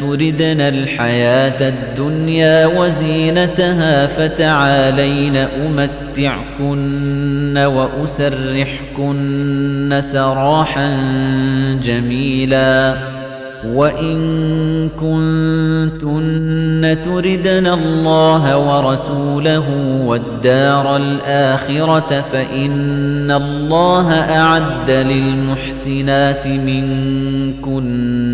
تردن الحياة الدنيا وزينتها فتعالين أمتعكن وأسرحكن سراحا جميلا وَإِن كُنتُنَّ تُرِدْنَ اللَّهَ وَرَسُولَهُ وَالدَّارَ الْآخِرَةَ فَإِنَّ اللَّهَ أَعَدَّ لِلْمُحْسِنَاتِ مِنكُنَّ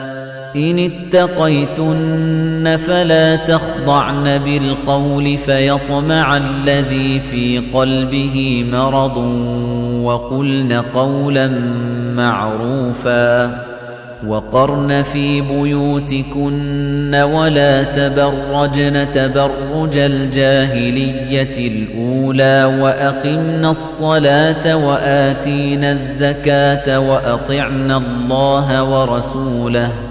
إن اتقيتن فلا تخضعن بالقول فيطمع الذي في قلبه مرض وقلن قولا معروفا وقرن في بيوتكن ولا تبرجن تبرج الجاهلية الأولى وأقمن الصلاة وآتين الزكاة وأطعن الله ورسوله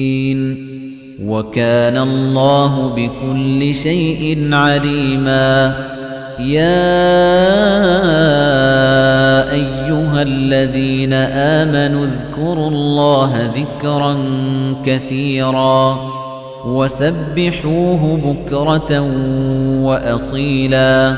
وكان الله بكل شيء عليما. يا أيها الذين آمنوا اذكروا الله ذكرا كثيرا وسبحوه بكرة وأصيلا.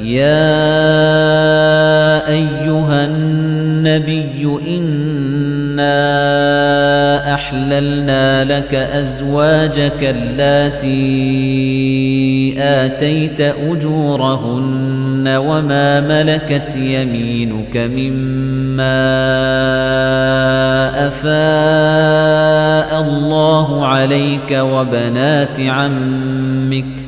يا أيها النبي إنا أحللنا لك أزواجك اللاتي آتيت أجورهن وما ملكت يمينك مما أفاء الله عليك وبنات عمك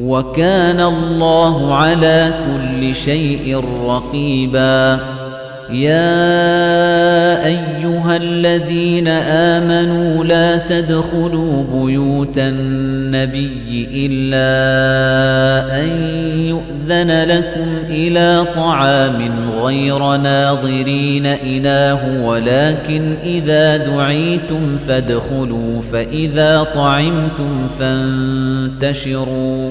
وكان الله على كل شيء رقيبا يا أيها الذين آمنوا لا تدخلوا بيوت النبي إلا أن يؤذن لكم إلى طعام غير ناظرين إله ولكن إذا دعيتم فادخلوا فإذا طعمتم فانتشروا.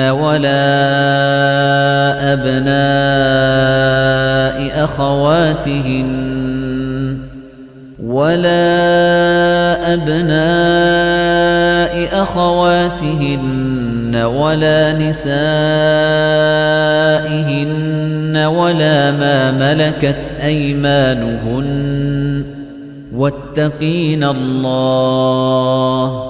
ولا أبناء أخواتهن ولا أبناء أخواتهن ولا نسائهن ولا ما ملكت أيمانهن واتقين الله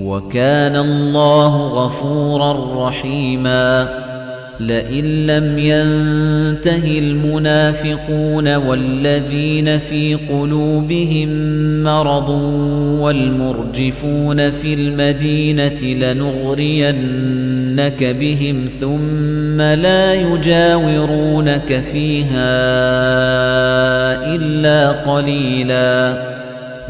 وكان الله غفورا رحيما. لئن لم ينته المنافقون والذين في قلوبهم مرض والمرجفون في المدينة لنغرينك بهم ثم لا يجاورونك فيها إلا قليلاً.